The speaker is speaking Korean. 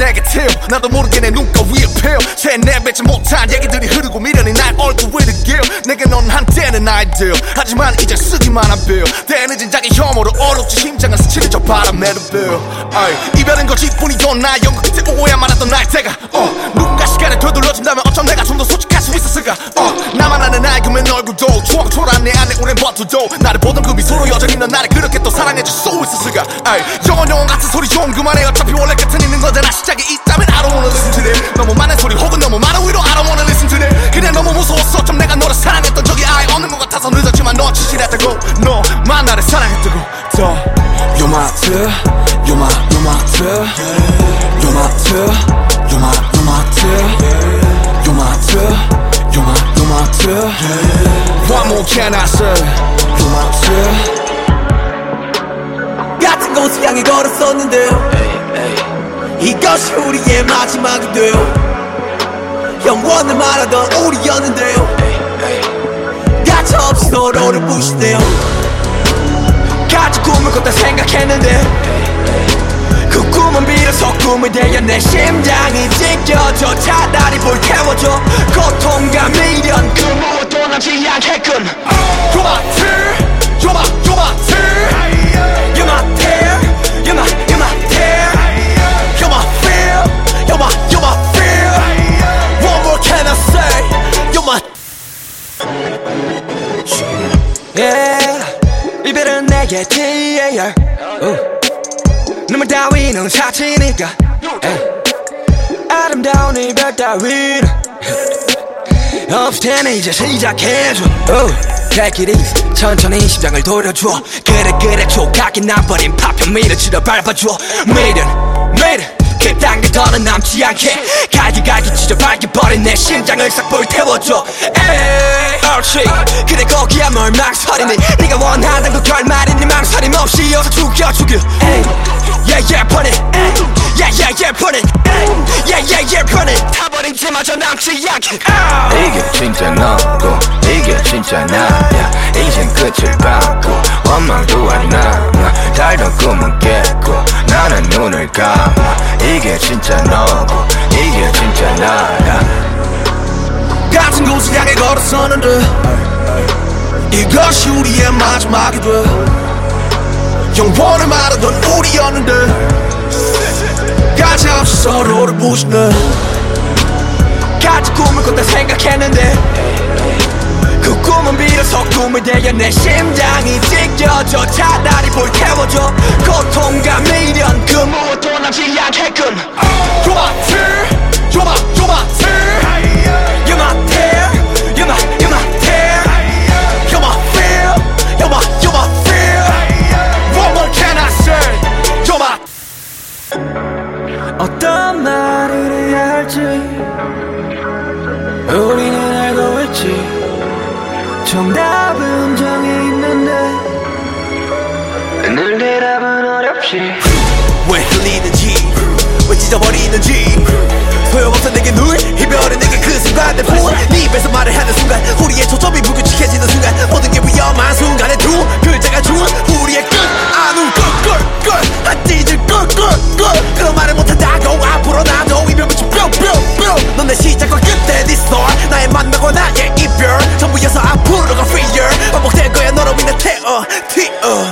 태워 나도 모르게 내 눈가 위에 펴 새내뱉지 못한 얘기들이 흐르고 미련이 날 얼굴 위를 기어 내게 넌 한때는 아이디어 하지만 이제 쓰기만 한빌 때늦은 자기 혐오로 어렵지 심장을 스치는 저 바람에도 빌 이별은 거짓뿐이던 나 연극 끝에 오야 말았던 날 때가. 어, 누군가 시간을 되돌려준다면 어쩜 내가 오랜 버튼도 나를 보던 그 미소로 여전히 넌 나를 그렇게 또 사랑해줄 수 있었을까 아이, 영원 영원 같은 소리 좀 그만해 어차피 원래 끝은 있는 거잖아 시작이 있다면 I don't wanna listen to them 너무 많은 소리 혹은 너무 많은 위로 I don't wanna listen to them 그냥 너무 무서웠어 좀 내가 너를 사랑했던 적이 아예 없는 것 같아서 늦었지만 너 진실했다고 너만 나를 사랑했다고 더 You're my two You're my, you're my two You're my two You're my, you're my two You're my two You're my, you're my two can I say two 같은 곳을 향해 걸었었는데요. 이것이 우리의 마지막이 돼요. 영원을 말하던 우리였는데요. 가차없이 서로를 부시네요. 같이 꿈을 꿨다 생각했는데 그 꿈은 비로소 꿈이 되어 내 심장이 찢겨져 차라리 불태워줘. 고통과 미련 그무 남지 않게끔 You're my tear You're my, you're my tear You're my tear You're my, you're my tear You're my fear You're my, you're my fear What more can I say You're my Yeah 이별은 내게 TAR 눈물 따위는 사치니까. 아름다운 이별 따위는 없을 테니 이제 시작해줘. oh. Take it easy 천천히 심장을 돌려줘 그래 그래 조각이 나버린 파편 밀어치러 밟아줘 매일은 매일은 그딴 게 더는 남지 않게 갈기 갈기 찢어 밝혀버린 내 심장을 싹 불태워줘. 에이 옳지. 그래 거기야 뭘 망설이니? 네가 원하던 그 결말이니 망설임 없이 어서 죽여 죽여. 에이 Yeah yeah put it. Yeah yeah yeah put it. Yeah yeah yeah put it. 타버린 채마저 남지 않게 이게 진짜 너고 이게 진짜 나야. 이젠 끝을 봤고 원망도 안 남아. 달던 꿈은 깼고 나는 눈을 감아. 이게 진짜 너고 이게 진짜 나야. 같은 곳을 향해 걸었었는데 이것이 우리의 마지막이 돼 영원을 말하던 우리였는데. 가차없이 서로를 부시네 같이 꿈을 꿨다 생각했는데. 그 꿈은 비로소 꿈이 되어 내 심장이 찢겨져 차라리 불태워줘 고통과 미련 그 무엇도 남지 않게끔. you're my tear 우리는 알고 있지. 정답은 정해 있는데. 늘 대답은 어렵지. 왜 흘리는지 왜 찢어버리는지. 소용없어 내게 늘 이별은 내게 그 순간 내폰네 입에서 말을 Uh.